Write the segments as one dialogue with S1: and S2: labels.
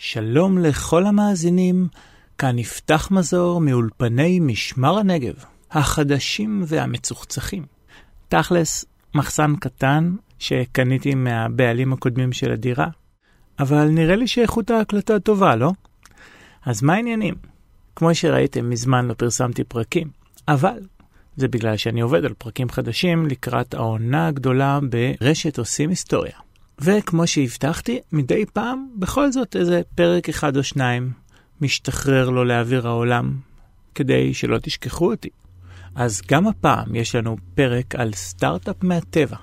S1: שלום לכל המאזינים, כאן יפתח מזור מאולפני משמר הנגב, החדשים והמצוחצחים. תכלס, מחסן קטן שקניתי מהבעלים הקודמים של הדירה, אבל נראה לי שאיכות ההקלטה טובה, לא? אז מה העניינים? כמו שראיתם, מזמן לא פרסמתי פרקים, אבל זה בגלל שאני עובד על פרקים חדשים לקראת העונה הגדולה ברשת עושים היסטוריה. וכמו שהבטחתי, מדי פעם, בכל זאת איזה פרק אחד או שניים משתחרר לו לאוויר העולם, כדי שלא תשכחו אותי. אז גם הפעם יש לנו פרק על סטארט-אפ מהטבע.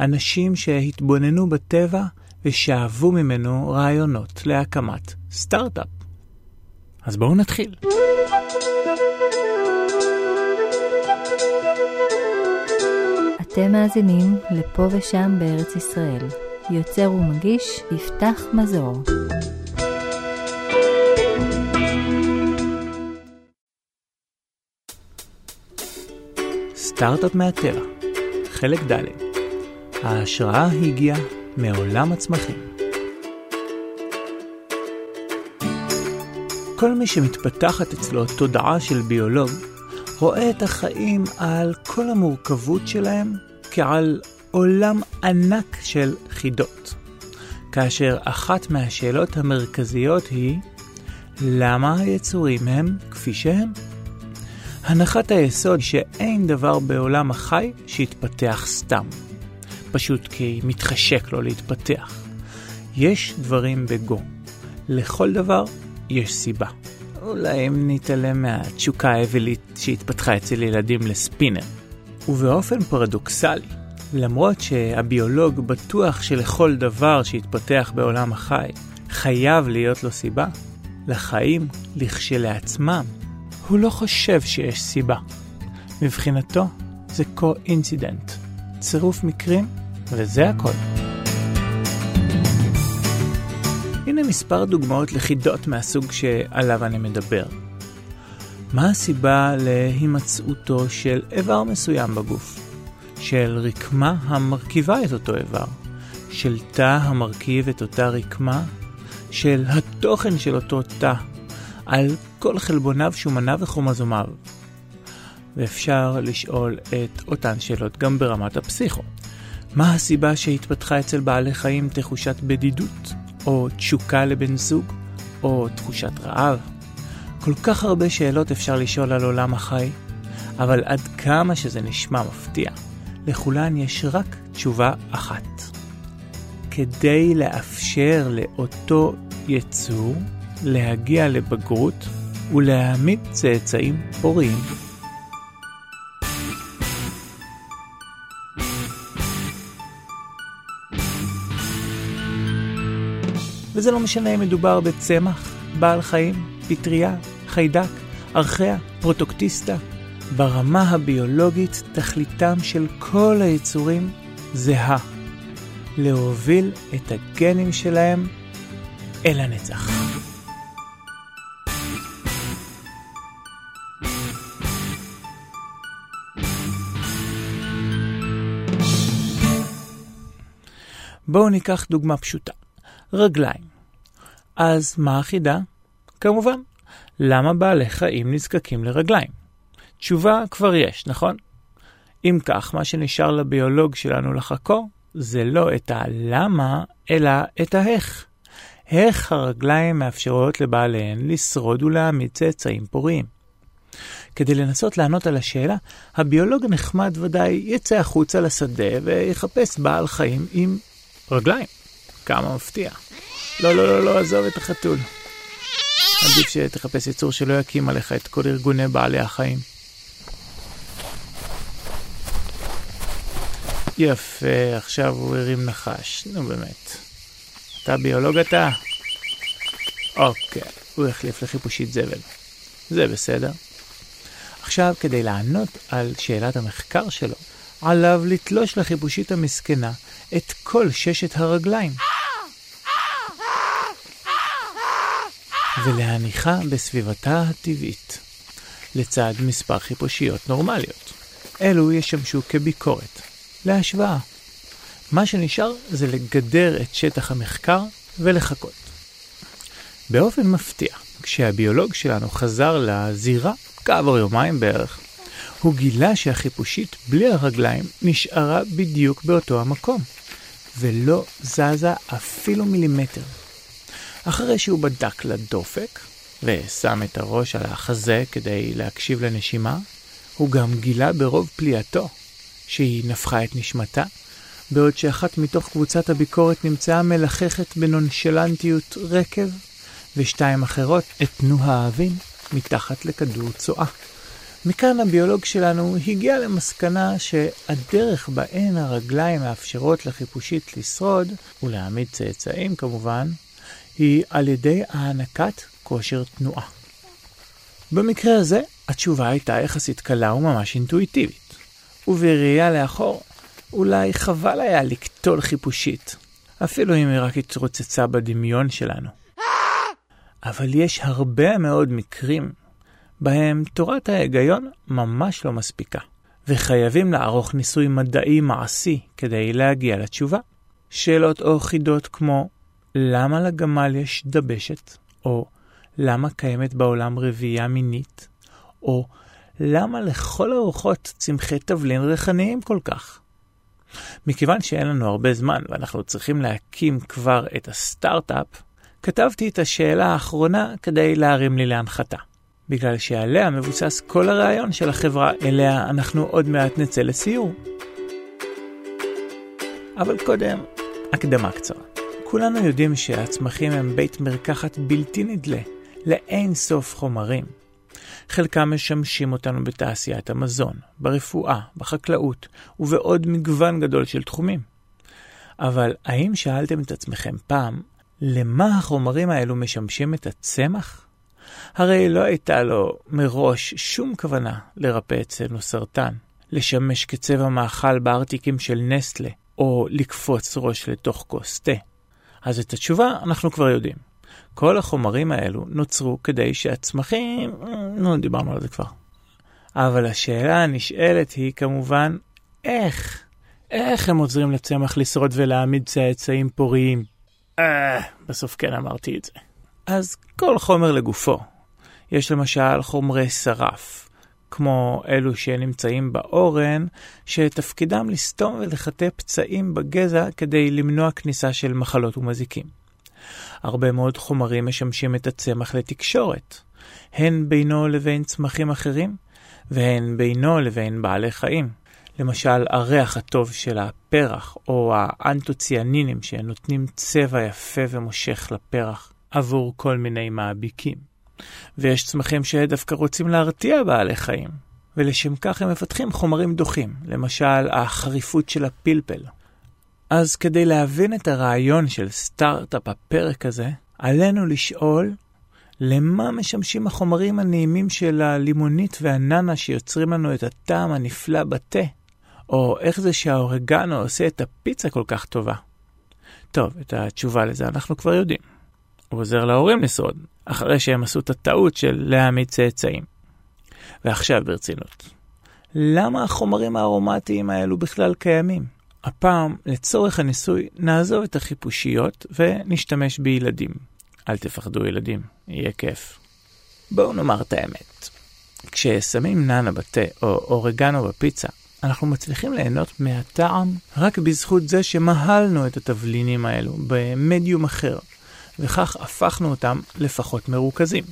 S1: אנשים שהתבוננו בטבע ושאבו ממנו רעיונות להקמת סטארט-אפ. אז בואו נתחיל.
S2: אתם מאזינים לפה ושם בארץ ישראל. יוצר ומגיש יפתח מזור.
S1: סטארט-אפ מהטבע, חלק ד' ההשראה הגיעה מעולם הצמחים. כל מי שמתפתחת אצלו תודעה של ביולוג, רואה את החיים על כל המורכבות שלהם כעל עולם ענק של חידות. כאשר אחת מהשאלות המרכזיות היא, למה היצורים הם כפי שהם? הנחת היסוד שאין דבר בעולם החי שיתפתח סתם, פשוט כי מתחשק לו להתפתח. יש דברים בגו. לכל דבר יש סיבה. אולי אם נתעלם מהתשוקה האבלית שהתפתחה אצל ילדים לספינר. ובאופן פרדוקסלי, למרות שהביולוג בטוח שלכל דבר שהתפתח בעולם החי חייב להיות לו סיבה, לחיים לכשלעצמם הוא לא חושב שיש סיבה. מבחינתו זה קו-אינסידנט, צירוף מקרים וזה הכל. הנה מספר דוגמאות לחידות מהסוג שעליו אני מדבר. מה הסיבה להימצאותו של איבר מסוים בגוף? של רקמה המרכיבה את אותו איבר, של תא המרכיב את אותה רקמה, של התוכן של אותו תא, על כל חלבוניו, שומניו וכרומזומיו. ואפשר לשאול את אותן שאלות גם ברמת הפסיכו. מה הסיבה שהתפתחה אצל בעלי חיים תחושת בדידות, או תשוקה לבן זוג, או תחושת רעב? כל כך הרבה שאלות אפשר לשאול על עולם החי, אבל עד כמה שזה נשמע מפתיע, לכולן יש רק תשובה אחת. כדי לאפשר לאותו יצור להגיע לבגרות ולהעמיד צאצאים פוריים. וזה לא משנה אם מדובר בצמח, בעל חיים, פטריה, חיידק, ארכיה, פרוטוקטיסטה, ברמה הביולוגית תכליתם של כל היצורים זהה, להוביל את הגנים שלהם אל הנצח. בואו ניקח דוגמה פשוטה, רגליים. אז מה החידה? כמובן, למה בעלי חיים נזקקים לרגליים? תשובה כבר יש, נכון? אם כך, מה שנשאר לביולוג שלנו לחקור זה לא את הלמה, אלא את האיך. איך הרגליים מאפשרות לבעליהן לשרוד ולהעמיד צאצאים פוריים. כדי לנסות לענות על השאלה, הביולוג הנחמד ודאי יצא החוצה לשדה ויחפש בעל חיים עם רגליים. כמה מפתיע. לא, לא, לא, לא, עזוב את החתול. עדיף שתחפש יצור שלא יקים עליך את כל ארגוני בעלי החיים. יפה, עכשיו הוא הרים נחש. נו באמת. אתה ביולוג אתה? אוקיי, הוא החליף לחיפושית זבל. זה בסדר. עכשיו, כדי לענות על שאלת המחקר שלו, עליו לתלוש לחיפושית המסכנה את כל ששת הרגליים. ולהניחה בסביבתה הטבעית, לצד מספר חיפושיות נורמליות. אלו ישמשו כביקורת להשוואה. מה שנשאר זה לגדר את שטח המחקר ולחכות. באופן מפתיע, כשהביולוג שלנו חזר לזירה, כעבור יומיים בערך, הוא גילה שהחיפושית בלי הרגליים נשארה בדיוק באותו המקום, ולא זזה אפילו מילימטר. אחרי שהוא בדק לדופק, ושם את הראש על החזה כדי להקשיב לנשימה, הוא גם גילה ברוב פליאתו שהיא נפחה את נשמתה, בעוד שאחת מתוך קבוצת הביקורת נמצאה מלחכת בנונשלנטיות רקב, ושתיים אחרות התנו האבים מתחת לכדור צואה. מכאן הביולוג שלנו הגיע למסקנה שהדרך בה אין הרגליים מאפשרות לחיפושית לשרוד, ולהעמיד צאצאים כמובן, היא על ידי הענקת כושר תנועה. במקרה הזה, התשובה הייתה יחסית קלה וממש אינטואיטיבית. ובראייה לאחור, אולי חבל היה לקטול חיפושית, אפילו אם היא רק התרוצצה בדמיון שלנו. אבל יש הרבה מאוד מקרים בהם תורת ההיגיון ממש לא מספיקה, וחייבים לערוך ניסוי מדעי מעשי כדי להגיע לתשובה. שאלות או חידות כמו למה לגמל יש דבשת, או למה קיימת בעולם רבייה מינית, או למה לכל הרוחות צמחי תבלין ריחניים כל כך? מכיוון שאין לנו הרבה זמן ואנחנו צריכים להקים כבר את הסטארט-אפ, כתבתי את השאלה האחרונה כדי להרים לי להנחתה. בגלל שעליה מבוסס כל הרעיון של החברה אליה אנחנו עוד מעט נצא לסיור. אבל קודם, הקדמה קצרה. כולנו יודעים שהצמחים הם בית מרקחת בלתי נדלה לאין סוף חומרים. חלקם משמשים אותנו בתעשיית המזון, ברפואה, בחקלאות ובעוד מגוון גדול של תחומים. אבל האם שאלתם את עצמכם פעם, למה החומרים האלו משמשים את הצמח? הרי לא הייתה לו מראש שום כוונה לרפא אצלנו סרטן, לשמש כצבע מאכל בארטיקים של נסטלה, או לקפוץ ראש לתוך כוס תה. אז את התשובה אנחנו כבר יודעים. כל החומרים האלו נוצרו כדי שהצמחים, נו, דיברנו על זה כבר. אבל השאלה הנשאלת היא כמובן, איך? איך הם עוזרים לצמח לשרוד ולהעמיד צאצאים פוריים? אה, בסוף כן אמרתי את זה. אז כל חומר לגופו. יש למשל חומרי שרף, כמו אלו שנמצאים באורן, שתפקידם לסתום ולחטא פצעים בגזע כדי למנוע כניסה של מחלות ומזיקים. הרבה מאוד חומרים משמשים את הצמח לתקשורת, הן בינו לבין צמחים אחרים, והן בינו לבין בעלי חיים. למשל, הריח הטוב של הפרח, או האנטוציאנינים שנותנים צבע יפה ומושך לפרח עבור כל מיני מאביקים. ויש צמחים שדווקא רוצים להרתיע בעלי חיים, ולשם כך הם מפתחים חומרים דוחים, למשל החריפות של הפלפל. אז כדי להבין את הרעיון של סטארט-אפ הפרק הזה, עלינו לשאול למה משמשים החומרים הנעימים של הלימונית והננה שיוצרים לנו את הטעם הנפלא בתה? או איך זה שהאורגנו עושה את הפיצה כל כך טובה? טוב, את התשובה לזה אנחנו כבר יודעים. הוא עוזר להורים לשרוד, אחרי שהם עשו את הטעות של להעמיד צאצאים. ועכשיו ברצינות. למה החומרים הארומטיים האלו בכלל קיימים? הפעם, לצורך הניסוי, נעזוב את החיפושיות ונשתמש בילדים. אל תפחדו ילדים, יהיה כיף. בואו נאמר את האמת. כששמים נאנה בתה או אורגנו בפיצה, אנחנו מצליחים ליהנות מהטעם רק בזכות זה שמהלנו את התבלינים האלו במדיום אחר, וכך הפכנו אותם לפחות מרוכזים.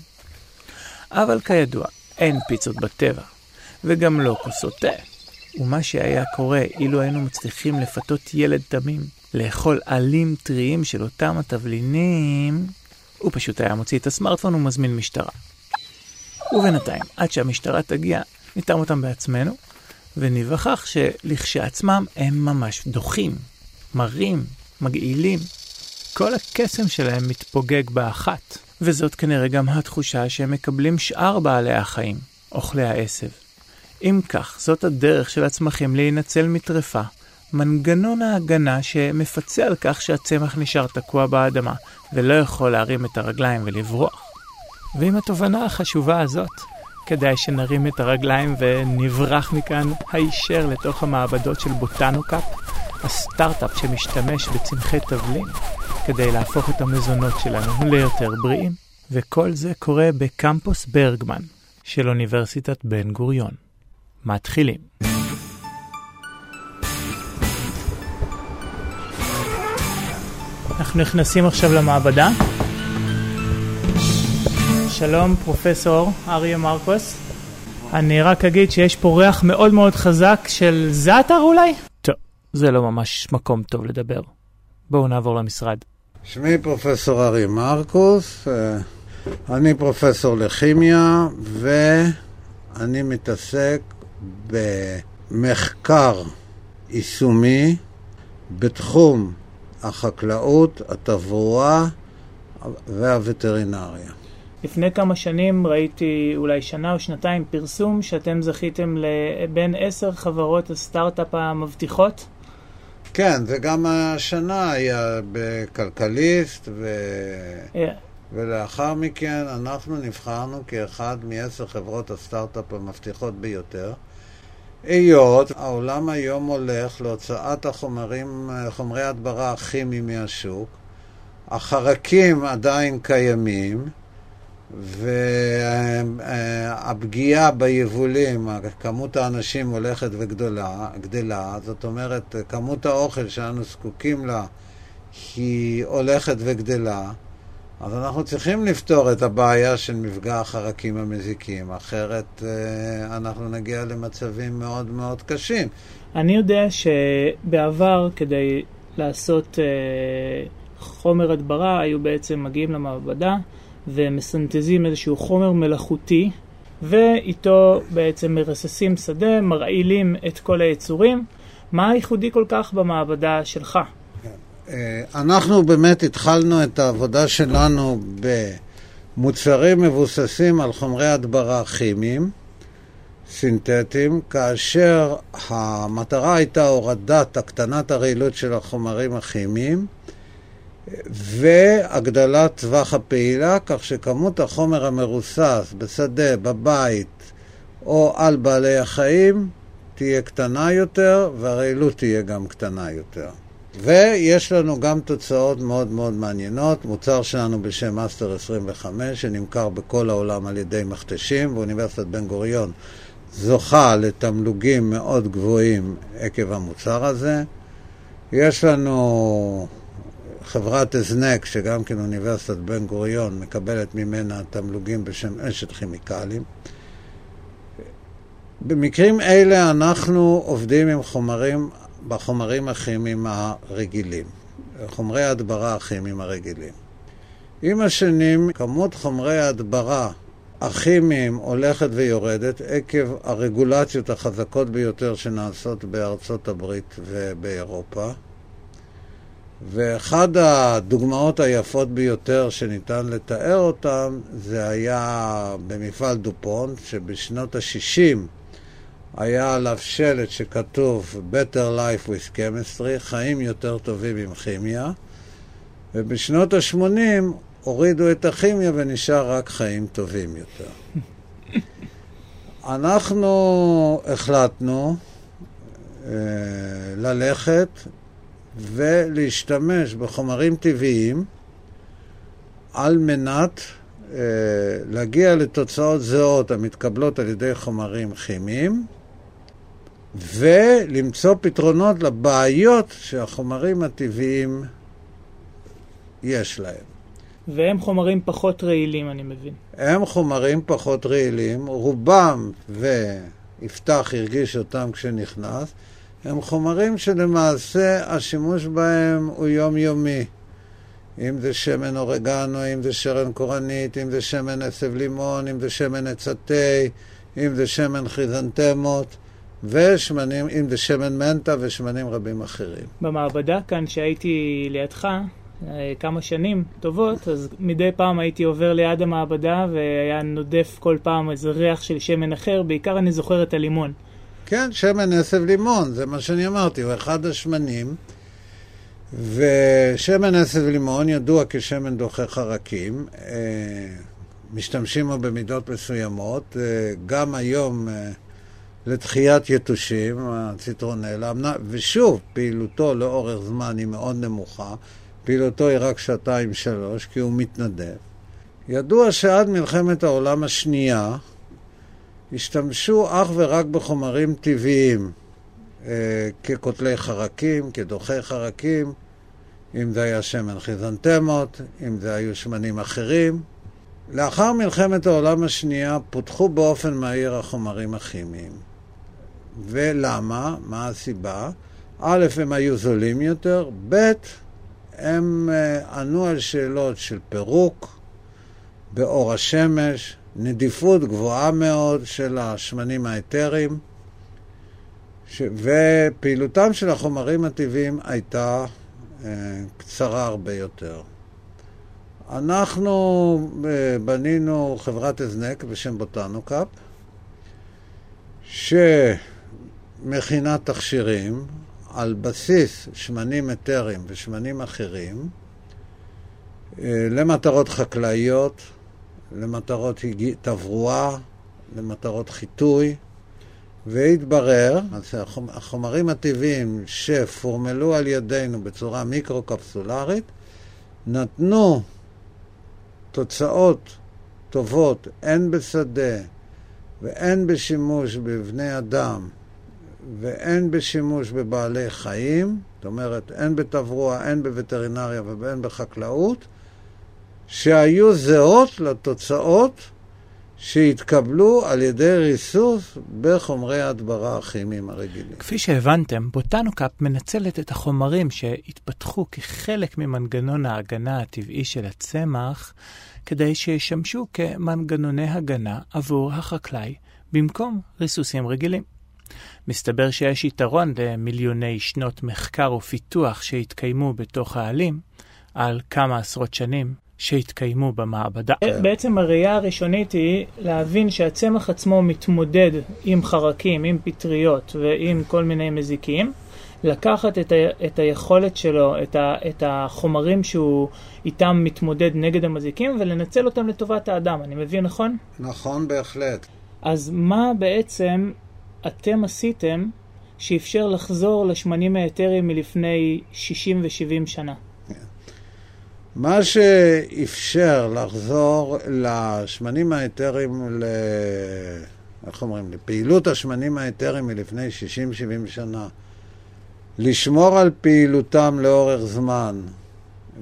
S1: אבל כידוע, אין פיצות בטבע, וגם לא כוסות תה. ומה שהיה קורה אילו היינו מצליחים לפתות ילד תמים לאכול עלים טריים של אותם התבלינים, הוא פשוט היה מוציא את הסמארטפון ומזמין משטרה. ובינתיים, עד שהמשטרה תגיע, ניתן אותם בעצמנו, וניווכח שלכשעצמם הם ממש דוחים, מרים, מגעילים. כל הקסם שלהם מתפוגג באחת, וזאת כנראה גם התחושה שהם מקבלים שאר בעלי החיים, אוכלי העשב. אם כך, זאת הדרך של הצמחים להינצל מטרפה, מנגנון ההגנה שמפצה על כך שהצמח נשאר תקוע באדמה ולא יכול להרים את הרגליים ולברוח. ועם התובנה החשובה הזאת, כדאי שנרים את הרגליים ונברח מכאן הישר לתוך המעבדות של בוטנוקאפ, הסטארט-אפ שמשתמש בצמחי תבלין כדי להפוך את המזונות שלנו ליותר בריאים. וכל זה קורה בקמפוס ברגמן של אוניברסיטת בן גוריון. מתחילים. אנחנו נכנסים עכשיו למעבדה. שלום, פרופסור אריה מרקוס. אני רק אגיד שיש פה ריח מאוד מאוד חזק של זאטר אולי? טוב, זה לא ממש מקום טוב לדבר. בואו נעבור למשרד.
S3: שמי פרופסור אריה מרקוס, אה, אני פרופסור לכימיה ואני מתעסק במחקר יישומי בתחום החקלאות, התברואה והווטרינריה.
S1: לפני כמה שנים ראיתי, אולי שנה או שנתיים, פרסום שאתם זכיתם לבין עשר חברות הסטארט-אפ המבטיחות.
S3: כן, וגם השנה היה בכלכליסט, ו... Yeah. ולאחר מכן אנחנו נבחרנו כאחד מעשר חברות הסטארט-אפ המבטיחות ביותר. היות העולם היום הולך להוצאת החומרים, חומרי הדברה הכימיים מהשוק, החרקים עדיין קיימים, והפגיעה ביבולים, כמות האנשים הולכת וגדלה, זאת אומרת, כמות האוכל שאנו זקוקים לה היא הולכת וגדלה, אז אנחנו צריכים לפתור את הבעיה של מפגע החרקים המזיקים, אחרת אה, אנחנו נגיע למצבים מאוד מאוד קשים.
S1: אני יודע שבעבר, כדי לעשות אה, חומר הדברה, היו בעצם מגיעים למעבדה, ומסנטזים איזשהו חומר מלאכותי ואיתו בעצם מרססים שדה, מרעילים את כל היצורים. מה הייחודי כל כך במעבדה שלך?
S3: אה, אנחנו באמת התחלנו את העבודה שלנו במוצרים מבוססים על חומרי הדברה כימיים, סינתטיים, כאשר המטרה הייתה הורדת, הקטנת הרעילות של החומרים הכימיים. והגדלת טווח הפעולה, כך שכמות החומר המרוסס בשדה, בבית או על בעלי החיים תהיה קטנה יותר, והרעילות תהיה גם קטנה יותר. ויש לנו גם תוצאות מאוד מאוד מעניינות. מוצר שלנו בשם מאסטר 25, שנמכר בכל העולם על ידי מכתשים, ואוניברסיטת בן גוריון זוכה לתמלוגים מאוד גבוהים עקב המוצר הזה. יש לנו חברת הזנק, שגם כן אוניברסיטת בן גוריון מקבלת ממנה תמלוגים בשם אשת כימיקלים. במקרים אלה אנחנו עובדים עם חומרים, בחומרים הכימיים הרגילים, חומרי ההדברה הכימיים הרגילים. עם השנים, כמות חומרי ההדברה הכימיים הולכת ויורדת עקב הרגולציות החזקות ביותר שנעשות בארצות הברית ובאירופה. ואחד הדוגמאות היפות ביותר שניתן לתאר אותן זה היה במפעל דופון, שבשנות ה-60 היה עליו שלט שכתוב Better Life with Chemistry, חיים יותר טובים עם כימיה, ובשנות ה-80 הורידו את הכימיה ונשאר רק חיים טובים יותר. אנחנו החלטנו אה, ללכת ולהשתמש בחומרים טבעיים על מנת אה, להגיע לתוצאות זהות המתקבלות על ידי חומרים כימיים ולמצוא פתרונות לבעיות שהחומרים הטבעיים יש להם.
S1: והם חומרים פחות רעילים, אני מבין.
S3: הם חומרים פחות רעילים, רובם, ויפתח הרגיש אותם כשנכנס, הם חומרים שלמעשה השימוש בהם הוא יומיומי. אם זה שמן אורגנו, אם זה שרן קורנית, אם זה שמן עשב לימון, אם זה שמן התה, אם זה שמן חיזנטמות, ושמנים, אם זה שמן מנטה ושמנים רבים אחרים.
S1: במעבדה כאן, שהייתי לידך, אה, כמה שנים טובות, אז מדי פעם הייתי עובר ליד המעבדה והיה נודף כל פעם איזה ריח של שמן אחר, בעיקר אני זוכר את הלימון.
S3: כן, שמן עשב לימון, זה מה שאני אמרתי, הוא אחד השמנים. ושמן עשב לימון ידוע כשמן דוחה חרקים, אה, משתמשים בו במידות מסוימות, אה, גם היום לתחיית יתושים, הציטרונלה, ושוב, פעילותו לאורך זמן היא מאוד נמוכה, פעילותו היא רק שעתיים-שלוש, כי הוא מתנדב. ידוע שעד מלחמת העולם השנייה השתמשו אך ורק בחומרים טבעיים, אה, כקוטלי חרקים, כדוחי חרקים, אם זה היה שמן חיזנטמות, אם זה היו שמנים אחרים. לאחר מלחמת העולם השנייה פותחו באופן מהיר החומרים הכימיים. ולמה? מה הסיבה? א', הם היו זולים יותר, ב', הם uh, ענו על שאלות של פירוק באור השמש, נדיפות גבוהה מאוד של השמנים האתריים, ש... ופעילותם של החומרים הטבעיים הייתה uh, קצרה הרבה יותר. אנחנו uh, בנינו חברת הזנק בשם בוטנוקאפ, שמכינה תכשירים על בסיס שמנים אתריים ושמנים אחרים אה, למטרות חקלאיות, למטרות תברואה, למטרות חיטוי, והתברר, החומרים הטבעיים שפורמלו על ידינו בצורה מיקרו-קפסולרית נתנו תוצאות טובות הן בשדה והן בשימוש בבני אדם ואין בשימוש בבעלי חיים, זאת אומרת, הן בתברואה, הן בווטרינריה והן בחקלאות, שהיו זהות לתוצאות שהתקבלו על ידי ריסוס בחומרי ההדברה הכימיים הרגילים.
S1: כפי שהבנתם, בוטנוקאפ מנצלת את החומרים שהתפתחו כחלק ממנגנון ההגנה הטבעי של הצמח, כדי שישמשו כמנגנוני הגנה עבור החקלאי במקום ריסוסים רגילים. מסתבר שיש יתרון למיליוני שנות מחקר ופיתוח שהתקיימו בתוך העלים על כמה עשרות שנים שהתקיימו במעבדה. בעצם הראייה הראשונית היא להבין שהצמח עצמו מתמודד עם חרקים, עם פטריות ועם כל מיני מזיקים. לקחת את, ה, את היכולת שלו, את, ה, את החומרים שהוא איתם מתמודד נגד המזיקים ולנצל אותם לטובת האדם. אני מבין נכון?
S3: נכון בהחלט.
S1: אז מה בעצם אתם עשיתם שאפשר לחזור לשמנים האתריים מלפני 60 ו-70 שנה?
S3: מה שאפשר לחזור לשמנים האתריים, ל... איך אומרים, לפעילות השמנים האתריים מלפני 60-70 שנה, לשמור על פעילותם לאורך זמן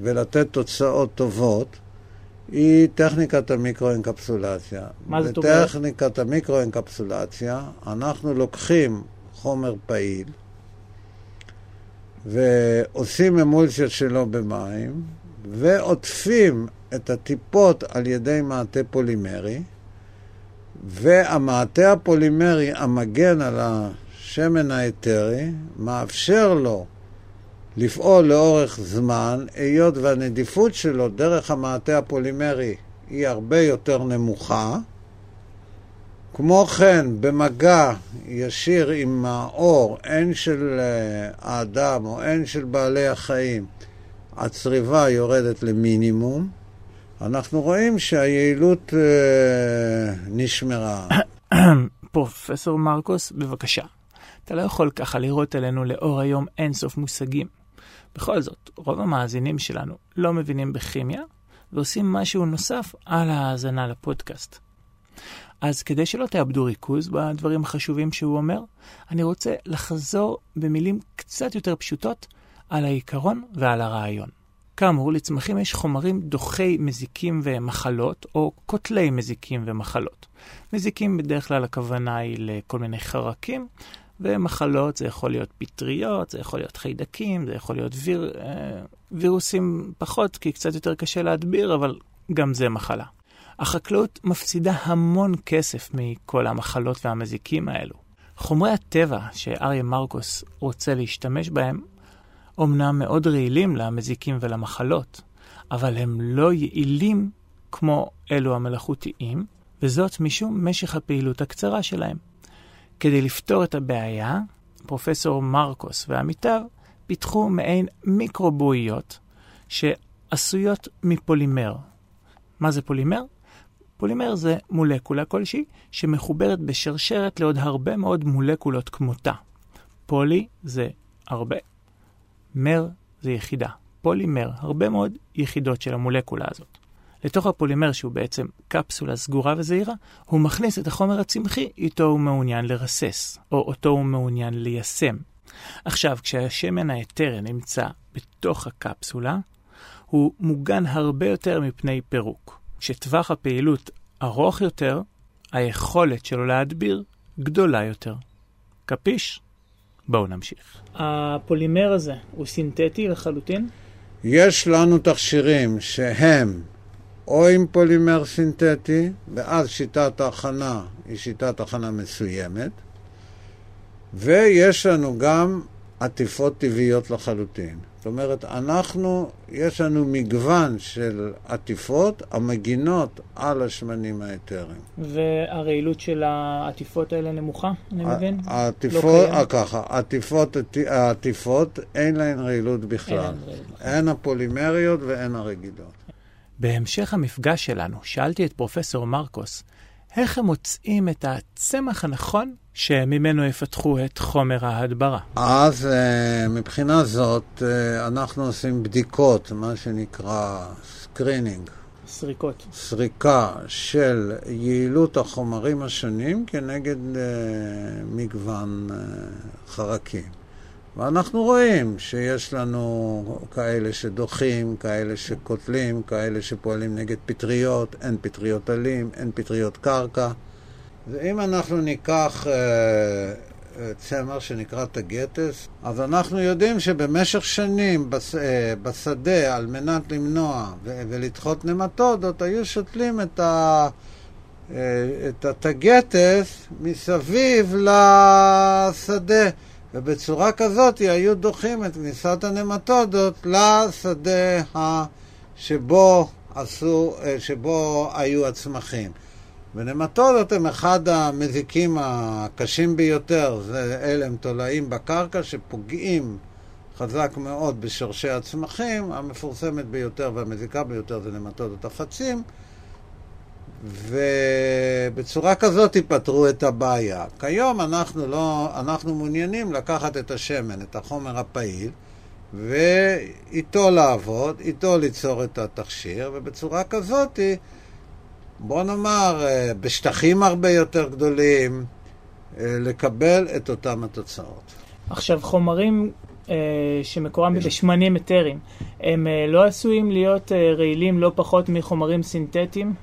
S3: ולתת תוצאות טובות, היא טכניקת המיקרו-אנקפסולציה.
S1: מה זאת אומרת?
S3: בטכניקת המיקרו-אנקפסולציה אנחנו לוקחים חומר פעיל ועושים אמולסיה שלו במים ועוטפים את הטיפות על ידי מעטה פולימרי והמעטה הפולימרי המגן על השמן האתרי מאפשר לו לפעול לאורך זמן, היות והנדיפות שלו דרך המעטה הפולימרי היא הרבה יותר נמוכה. כמו כן, במגע ישיר עם האור, הן של אה, האדם או הן של בעלי החיים, הצריבה יורדת למינימום. אנחנו רואים שהיעילות אה, נשמרה.
S1: פרופסור מרקוס, בבקשה. אתה לא יכול ככה לראות עלינו לאור היום אינסוף מושגים. בכל זאת, רוב המאזינים שלנו לא מבינים בכימיה ועושים משהו נוסף על ההאזנה לפודקאסט. אז כדי שלא תאבדו ריכוז בדברים החשובים שהוא אומר, אני רוצה לחזור במילים קצת יותר פשוטות על העיקרון ועל הרעיון. כאמור, לצמחים יש חומרים דוחי מזיקים ומחלות, או קוטלי מזיקים ומחלות. מזיקים בדרך כלל הכוונה היא לכל מיני חרקים, ומחלות זה יכול להיות פטריות, זה יכול להיות חיידקים, זה יכול להיות ויר, אה, וירוסים פחות, כי קצת יותר קשה להדביר, אבל גם זה מחלה. החקלאות מפסידה המון כסף מכל המחלות והמזיקים האלו. חומרי הטבע שאריה מרקוס רוצה להשתמש בהם, אומנם מאוד רעילים למזיקים ולמחלות, אבל הם לא יעילים כמו אלו המלאכותיים, וזאת משום משך הפעילות הקצרה שלהם. כדי לפתור את הבעיה, פרופסור מרקוס ועמיתיו פיתחו מעין מיקרובועיות שעשויות מפולימר. מה זה פולימר? פולימר זה מולקולה כלשהי שמחוברת בשרשרת לעוד הרבה מאוד מולקולות כמותה. פולי זה הרבה, מר זה יחידה. פולימר, הרבה מאוד יחידות של המולקולה הזאת. לתוך הפולימר, שהוא בעצם קפסולה סגורה וזהירה, הוא מכניס את החומר הצמחי איתו הוא מעוניין לרסס, או אותו הוא מעוניין ליישם. עכשיו, כשהשמן האתרי נמצא בתוך הקפסולה, הוא מוגן הרבה יותר מפני פירוק. כשטווח הפעילות ארוך יותר, היכולת שלו להדביר גדולה יותר. קפיש? בואו נמשיך. הפולימר הזה הוא סינתטי לחלוטין?
S3: יש לנו תכשירים שהם או עם פולימר סינתטי, ואז שיטת ההכנה היא שיטת הכנה מסוימת, ויש לנו גם עטיפות טבעיות לחלוטין. זאת אומרת, אנחנו, יש לנו מגוון של עטיפות המגינות על השמנים האתריים.
S1: והרעילות של העטיפות האלה נמוכה, אני מבין?
S3: העטיפות, לא ככה, העטיפות, העטיפות אין להן רעילות בכלל. אין הפולימריות ואין הרגילות.
S1: בהמשך המפגש שלנו שאלתי את פרופסור מרקוס איך הם מוצאים את הצמח הנכון שממנו יפתחו את חומר ההדברה.
S3: אז אה, מבחינה זאת אה, אנחנו עושים בדיקות, מה שנקרא screening.
S1: סריקות.
S3: סריקה של יעילות החומרים השונים כנגד אה, מגוון חרקים. ואנחנו רואים שיש לנו כאלה שדוחים, כאלה שקוטלים, כאלה שפועלים נגד פטריות, אין פטריות עלים, אין פטריות קרקע. ואם אנחנו ניקח אה, אה, צמר שנקרא תגטס, אז אנחנו יודעים שבמשך שנים בש, אה, בשדה, על מנת למנוע ו- ולדחות נמטודות, היו שותלים את, ה, אה, את התגטס מסביב לשדה. ובצורה כזאת היו דוחים את כניסת הנמטודות לשדה שבו, עשו, אה, שבו היו הצמחים. ונמטודות הם אחד המזיקים הקשים ביותר, זה, אלה הם תולעים בקרקע שפוגעים חזק מאוד בשורשי הצמחים. המפורסמת ביותר והמזיקה ביותר זה נמטודות הפצים. ובצורה כזאת יפתרו את הבעיה. כיום אנחנו, לא, אנחנו מעוניינים לקחת את השמן, את החומר הפעיל, ואיתו לעבוד, איתו ליצור את התכשיר, ובצורה כזאת, בוא נאמר, אה, בשטחים הרבה יותר גדולים, אה, לקבל את אותן התוצאות.
S1: עכשיו, חומרים אה, שמקורם בשמנים אתרים, הם אה, לא עשויים להיות אה, רעילים לא פחות מחומרים סינתטיים?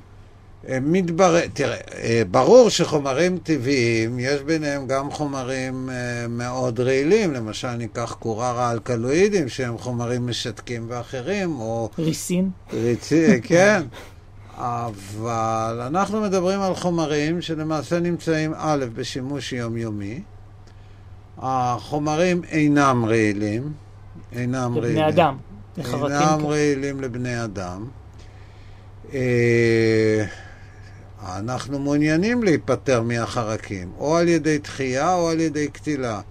S3: אה, מתברר, תראה, אה, ברור שחומרים טבעיים, יש ביניהם גם חומרים אה, מאוד רעילים, למשל ניקח קורר האלקלואידים שהם חומרים משתקים ואחרים, או...
S1: ריסין.
S3: ריצי, כן. אבל אנחנו מדברים על חומרים שלמעשה נמצאים א', בשימוש יומיומי. החומרים אינם רעילים. אינם
S1: רעילים. לבני אדם.
S3: אינם רעילים לבני אדם. אנחנו מעוניינים להיפטר מהחרקים, או על ידי דחייה או על ידי קטילה.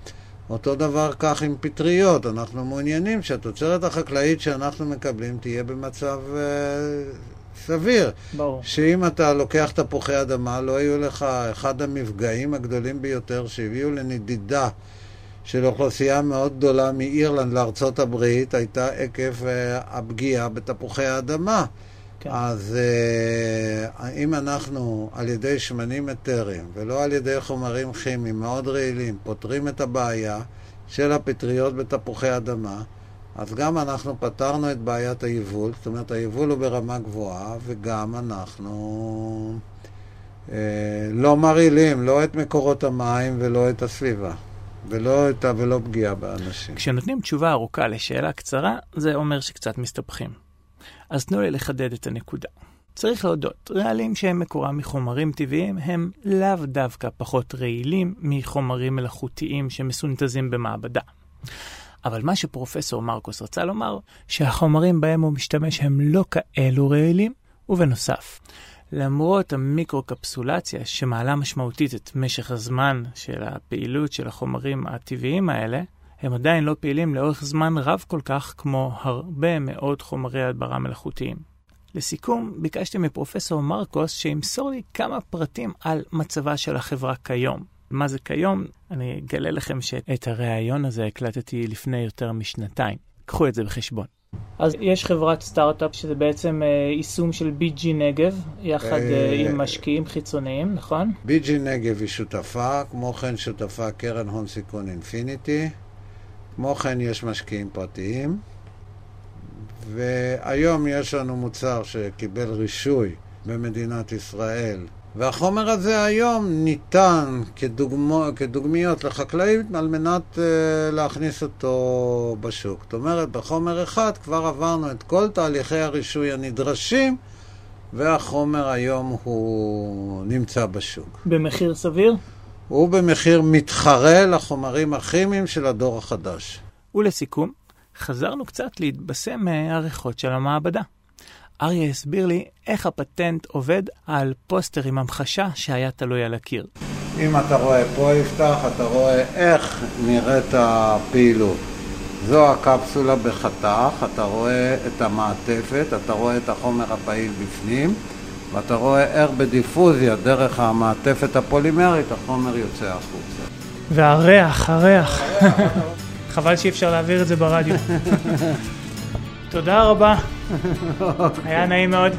S3: אותו דבר כך עם פטריות, אנחנו מעוניינים שהתוצרת החקלאית שאנחנו מקבלים תהיה במצב uh, סביר.
S1: ברור.
S3: שאם אתה לוקח תפוחי אדמה, לא יהיו לך אחד המפגעים הגדולים ביותר שהביאו לנדידה של אוכלוסייה מאוד גדולה מאירלנד לארצות הברית, הייתה עקב uh, הפגיעה בתפוחי האדמה. כן. אז uh, אם אנחנו על ידי שמנים אתרים ולא על ידי חומרים כימיים מאוד רעילים פותרים את הבעיה של הפטריות בתפוחי אדמה, אז גם אנחנו פתרנו את בעיית היבול, זאת אומרת היבול הוא ברמה גבוהה וגם אנחנו uh, לא מרעילים לא את מקורות המים ולא את הסביבה. ולא, ולא פגיעה באנשים.
S1: כשנותנים תשובה ארוכה לשאלה קצרה, זה אומר שקצת מסתבכים. אז תנו לי לחדד את הנקודה. צריך להודות, רעלים שהם מקורם מחומרים טבעיים הם לאו דווקא פחות רעילים מחומרים מלאכותיים שמסונתזים במעבדה. אבל מה שפרופסור מרקוס רצה לומר, שהחומרים בהם הוא משתמש הם לא כאלו רעילים, ובנוסף, למרות המיקרוקפסולציה שמעלה משמעותית את משך הזמן של הפעילות של החומרים הטבעיים האלה, הם עדיין לא פעילים לאורך זמן רב כל כך כמו הרבה מאוד חומרי הדברה מלאכותיים. לסיכום, ביקשתי מפרופסור מרקוס שימסור לי כמה פרטים על מצבה של החברה כיום. מה זה כיום? אני אגלה לכם שאת הריאיון הזה הקלטתי לפני יותר משנתיים. קחו את זה בחשבון. אז יש חברת סטארט-אפ שזה בעצם אה, יישום של BG נגב, יחד אה,
S3: אה,
S1: עם משקיעים חיצוניים, נכון?
S3: ביג'י נגב היא שותפה, כמו כן שותפה קרן הון סיכון אינפיניטי, כמו כן יש משקיעים פרטיים, והיום יש לנו מוצר שקיבל רישוי במדינת ישראל, והחומר הזה היום ניתן כדוגמו, כדוגמיות לחקלאים על מנת uh, להכניס אותו בשוק. זאת אומרת, בחומר אחד כבר עברנו את כל תהליכי הרישוי הנדרשים, והחומר היום הוא נמצא בשוק.
S1: במחיר סביר?
S3: הוא במחיר מתחרה לחומרים הכימיים של הדור החדש.
S1: ולסיכום, חזרנו קצת להתבשם מהריחות של המעבדה. אריה הסביר לי איך הפטנט עובד על פוסטר עם המחשה שהיה תלוי על הקיר.
S3: אם אתה רואה פה יפתח, אתה רואה איך נראית הפעילות. זו הקפסולה בחתך, אתה רואה את המעטפת, אתה רואה את החומר הפעיל בפנים, ואתה רואה איך בדיפוזיה, דרך המעטפת הפולימרית, החומר יוצא החוצה.
S1: והריח, הריח. חבל שאי אפשר להעביר את זה ברדיו. תודה רבה. היה נעים מאוד.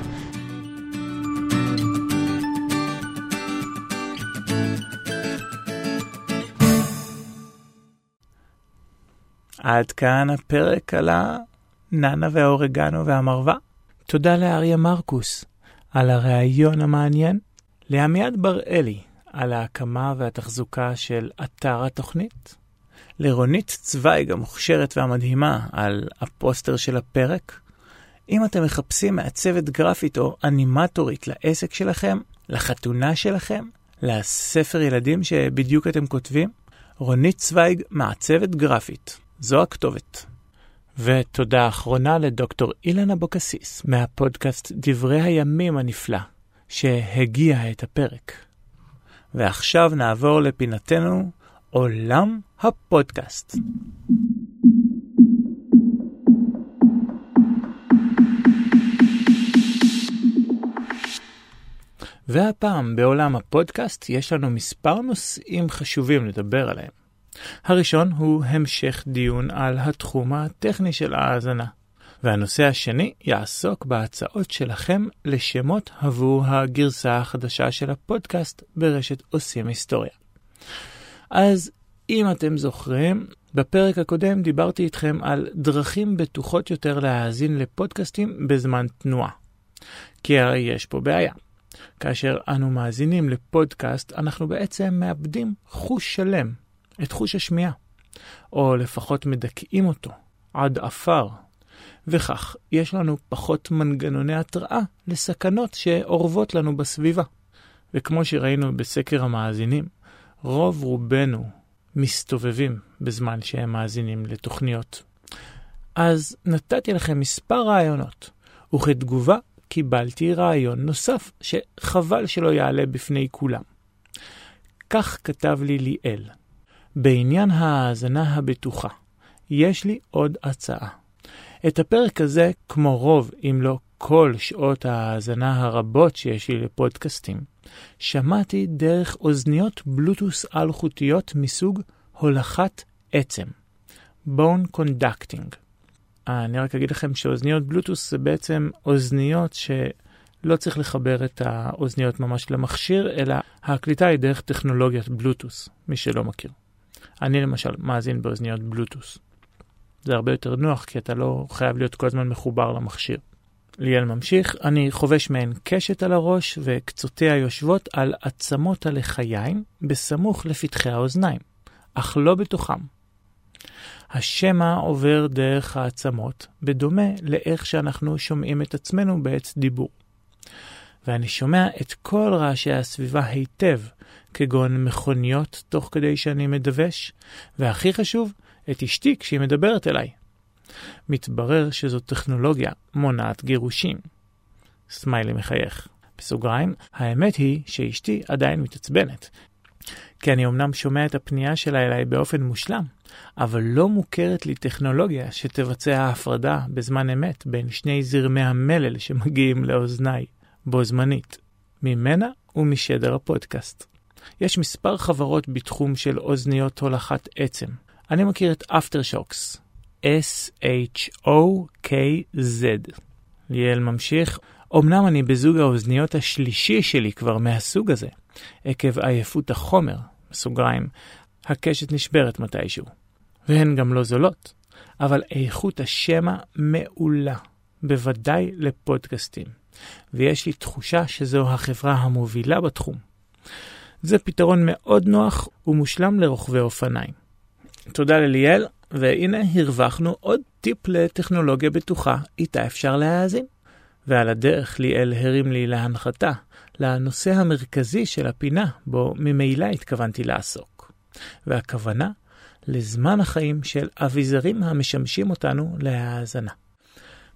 S1: עד כאן הפרק על הננה והאורגנו והמרווה. תודה לאריה מרקוס על הראיון המעניין, לעמיעד בראלי על ההקמה והתחזוקה של אתר התוכנית, לרונית צוויג המוכשרת והמדהימה על הפוסטר של הפרק. אם אתם מחפשים מעצבת גרפית או אנימטורית לעסק שלכם, לחתונה שלכם, לספר ילדים שבדיוק אתם כותבים, רונית צוויג מעצבת גרפית. זו הכתובת. ותודה אחרונה לדוקטור אילן אבוקסיס מהפודקאסט דברי הימים הנפלא, שהגיע את הפרק. ועכשיו נעבור לפינתנו עולם הפודקאסט. והפעם בעולם הפודקאסט יש לנו מספר נושאים חשובים לדבר עליהם. הראשון הוא המשך דיון על התחום הטכני של ההאזנה. והנושא השני יעסוק בהצעות שלכם לשמות עבור הגרסה החדשה של הפודקאסט ברשת עושים היסטוריה. אז אם אתם זוכרים, בפרק הקודם דיברתי איתכם על דרכים בטוחות יותר להאזין לפודקאסטים בזמן תנועה. כי הרי יש פה בעיה. כאשר אנו מאזינים לפודקאסט, אנחנו בעצם מאבדים חוש שלם, את חוש השמיעה, או לפחות מדכאים אותו, עד עפר. וכך, יש לנו פחות מנגנוני התראה לסכנות שאורבות לנו בסביבה. וכמו שראינו בסקר המאזינים, רוב רובנו מסתובבים בזמן שהם מאזינים לתוכניות. אז נתתי לכם מספר רעיונות, וכתגובה קיבלתי רעיון נוסף שחבל שלא יעלה בפני כולם. כך כתב לי ליאל, בעניין ההאזנה הבטוחה, יש לי עוד הצעה. את הפרק הזה, כמו רוב, אם לא כל שעות ההאזנה הרבות שיש לי לפודקאסטים, שמעתי דרך אוזניות בלוטוס אלחוטיות מסוג הולכת עצם, Bone Conducting. אני רק אגיד לכם שאוזניות בלוטוס זה בעצם אוזניות שלא צריך לחבר את האוזניות ממש למכשיר, אלא הקליטה היא דרך טכנולוגיית בלוטוס, מי שלא מכיר. אני למשל מאזין באוזניות בלוטוס. זה הרבה יותר נוח כי אתה לא חייב להיות כל הזמן מחובר למכשיר. ליאל ממשיך, אני חובש מעין קשת על הראש וקצותיה יושבות על עצמות הלחיים בסמוך לפתחי האוזניים, אך לא בתוכם. השמע עובר דרך העצמות, בדומה לאיך שאנחנו שומעים את עצמנו בעת דיבור. ואני שומע את כל רעשי הסביבה היטב, כגון מכוניות תוך כדי שאני מדווש, והכי חשוב, את אשתי כשהיא מדברת אליי. מתברר שזו טכנולוגיה מונעת גירושים. סמיילי מחייך. בסוגריים, האמת היא שאשתי עדיין מתעצבנת. כי אני אמנם שומע את הפנייה שלה אליי באופן מושלם, אבל לא מוכרת לי טכנולוגיה שתבצע הפרדה בזמן אמת בין שני זרמי המלל שמגיעים לאוזניי, בו זמנית, ממנה ומשדר הפודקאסט. יש מספר חברות בתחום של אוזניות הולכת עצם. אני מכיר את אפטרשוקס, S-H-O-K-Z. ליאל ממשיך, אמנם אני בזוג האוזניות השלישי שלי כבר מהסוג הזה, עקב עייפות החומר, בסוגריים, הקשת נשברת מתישהו, והן גם לא זולות, אבל איכות השמע מעולה, בוודאי לפודקאסטים, ויש לי תחושה שזו החברה המובילה בתחום. זה פתרון מאוד נוח ומושלם לרוכבי אופניים. תודה לליאל, והנה הרווחנו עוד טיפ לטכנולוגיה בטוחה, איתה אפשר להאזין. ועל הדרך ליאל הרים לי להנחתה לנושא המרכזי של הפינה, בו ממילא התכוונתי לעסוק. והכוונה לזמן החיים של אביזרים המשמשים אותנו להאזנה.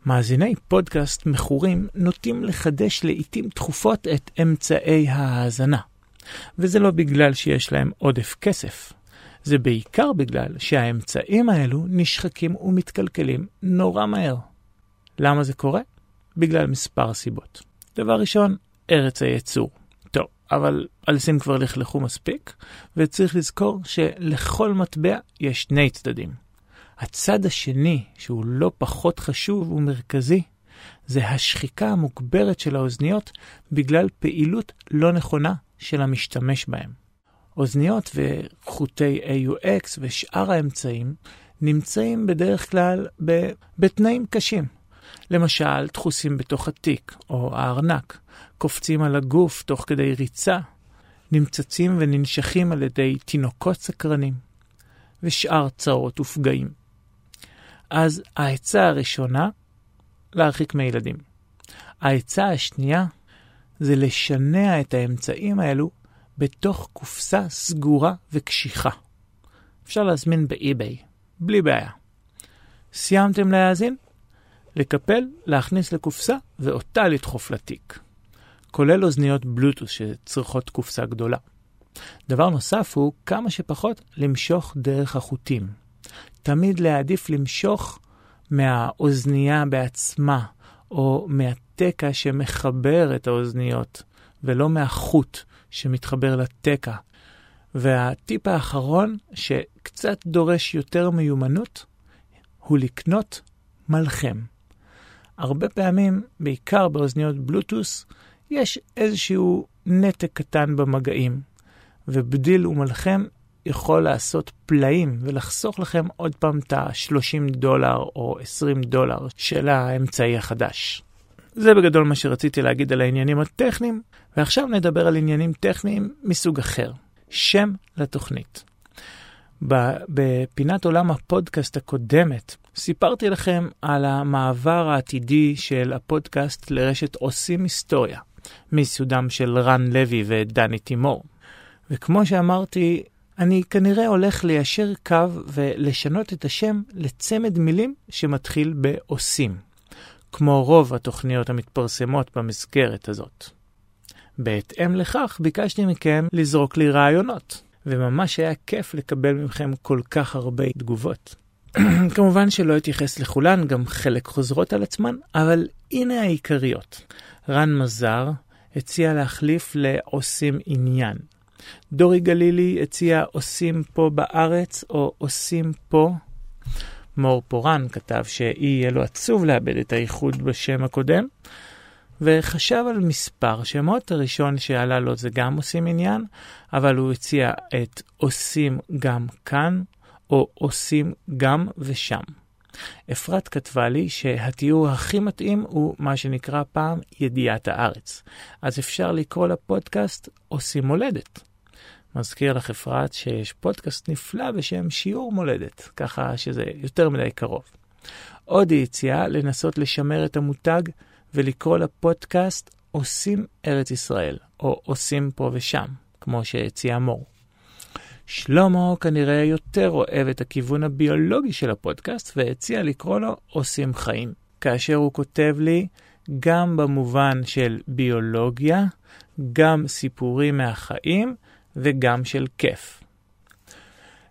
S1: מאזיני פודקאסט מכורים נוטים לחדש לעיתים תכופות את אמצעי ההאזנה. וזה לא בגלל שיש להם עודף כסף, זה בעיקר בגלל שהאמצעים האלו נשחקים ומתקלקלים נורא מהר. למה זה קורה? בגלל מספר סיבות. דבר ראשון, ארץ הייצור. טוב, אבל על סין כבר לכלכו מספיק, וצריך לזכור שלכל מטבע יש שני צדדים. הצד השני, שהוא לא פחות חשוב ומרכזי, זה השחיקה המוגברת של האוזניות בגלל פעילות לא נכונה של המשתמש בהם. אוזניות וחוטי AUX ושאר האמצעים נמצאים בדרך כלל ב- בתנאים קשים. למשל, דחוסים בתוך התיק או הארנק, קופצים על הגוף תוך כדי ריצה, נמצצים וננשכים על ידי תינוקות סקרנים, ושאר צרות ופגעים. אז העצה הראשונה, להרחיק מילדים. העצה השנייה זה לשנע את האמצעים האלו בתוך קופסה סגורה וקשיחה. אפשר להזמין באי-ביי, בלי בעיה. סיימתם להאזין? לקפל, להכניס לקופסה ואותה לדחוף לתיק. כולל אוזניות בלוטוס שצריכות קופסה גדולה. דבר נוסף הוא כמה שפחות למשוך דרך החוטים. תמיד להעדיף למשוך מהאוזנייה בעצמה, או מהתקע שמחבר את האוזניות, ולא מהחוט שמתחבר לתקע. והטיפ האחרון, שקצת דורש יותר מיומנות, הוא לקנות מלחם. הרבה פעמים, בעיקר באוזניות בלוטוס, יש איזשהו נתק קטן במגעים, ובדיל ומלחם יכול לעשות פלאים ולחסוך לכם עוד פעם את ה-30 דולר או 20 דולר של האמצעי החדש. זה בגדול מה שרציתי להגיד על העניינים הטכניים, ועכשיו נדבר על עניינים טכניים מסוג אחר. שם לתוכנית. בפינת עולם הפודקאסט הקודמת סיפרתי לכם על המעבר העתידי של הפודקאסט לרשת עושים היסטוריה, מיסודם של רן לוי ודני תימור. וכמו שאמרתי, אני כנראה הולך ליישר קו ולשנות את השם לצמד מילים שמתחיל בעושים, כמו רוב התוכניות המתפרסמות במסגרת הזאת. בהתאם לכך ביקשתי מכם לזרוק לי רעיונות, וממש היה כיף לקבל מכם כל כך הרבה תגובות. כמובן שלא אתייחס לכולן, גם חלק חוזרות על עצמן, אבל הנה העיקריות. רן מזר הציע להחליף לעושים עניין. דורי גלילי הציע עושים פה בארץ או עושים פה. מור פורן כתב שיהיה לו עצוב לאבד את האיחוד בשם הקודם, וחשב על מספר שמות. הראשון שעלה לו זה גם עושים עניין, אבל הוא הציע את עושים גם כאן, או עושים גם ושם. אפרת כתבה לי שהתיאור הכי מתאים הוא מה שנקרא פעם ידיעת הארץ. אז אפשר לקרוא לפודקאסט עושים מולדת. מזכיר לך אפרת שיש פודקאסט נפלא בשם שיעור מולדת, ככה שזה יותר מדי קרוב. עוד היא הציעה לנסות לשמר את המותג ולקרוא לפודקאסט עושים ארץ ישראל, או עושים פה ושם, כמו שהציע מור. שלמה כנראה יותר אוהב את הכיוון הביולוגי של הפודקאסט והציע לקרוא לו עושים חיים. כאשר הוא כותב לי, גם במובן של ביולוגיה, גם סיפורים מהחיים וגם של כיף.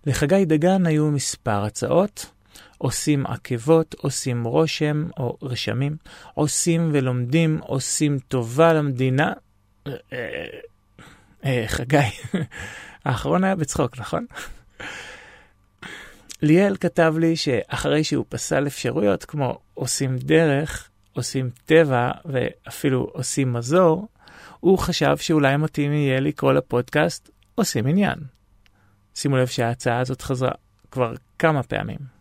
S1: לחגי דגן היו מספר הצעות, עושים עקבות, עושים רושם או רשמים, עושים ולומדים, עושים טובה למדינה. אה, אה, חגי, האחרון היה בצחוק, נכון? ליאל כתב לי שאחרי שהוא פסל אפשרויות כמו עושים דרך, עושים טבע ואפילו עושים מזור, הוא חשב שאולי מתאים יהיה לקרוא לפודקאסט עושים עניין. שימו לב שההצעה הזאת חזרה כבר כמה פעמים.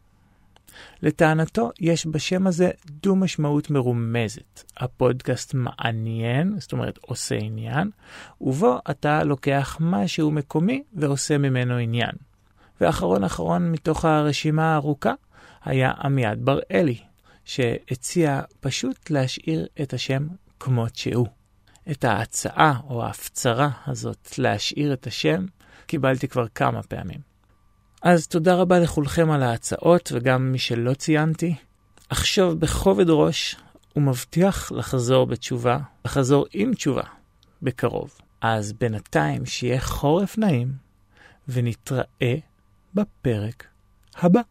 S1: לטענתו, יש בשם הזה דו-משמעות מרומזת. הפודקאסט מעניין, זאת אומרת עושה עניין, ובו אתה לוקח משהו מקומי ועושה ממנו עניין. ואחרון אחרון מתוך הרשימה הארוכה היה עמיעד בראלי, שהציע פשוט להשאיר את השם כמות שהוא. את ההצעה או ההפצרה הזאת להשאיר את השם קיבלתי כבר כמה פעמים. אז תודה רבה לכולכם על ההצעות וגם מי שלא ציינתי. אחשוב בכובד ראש ומבטיח לחזור בתשובה, לחזור עם תשובה בקרוב. אז בינתיים שיהיה חורף נעים ונתראה בפרק הבא.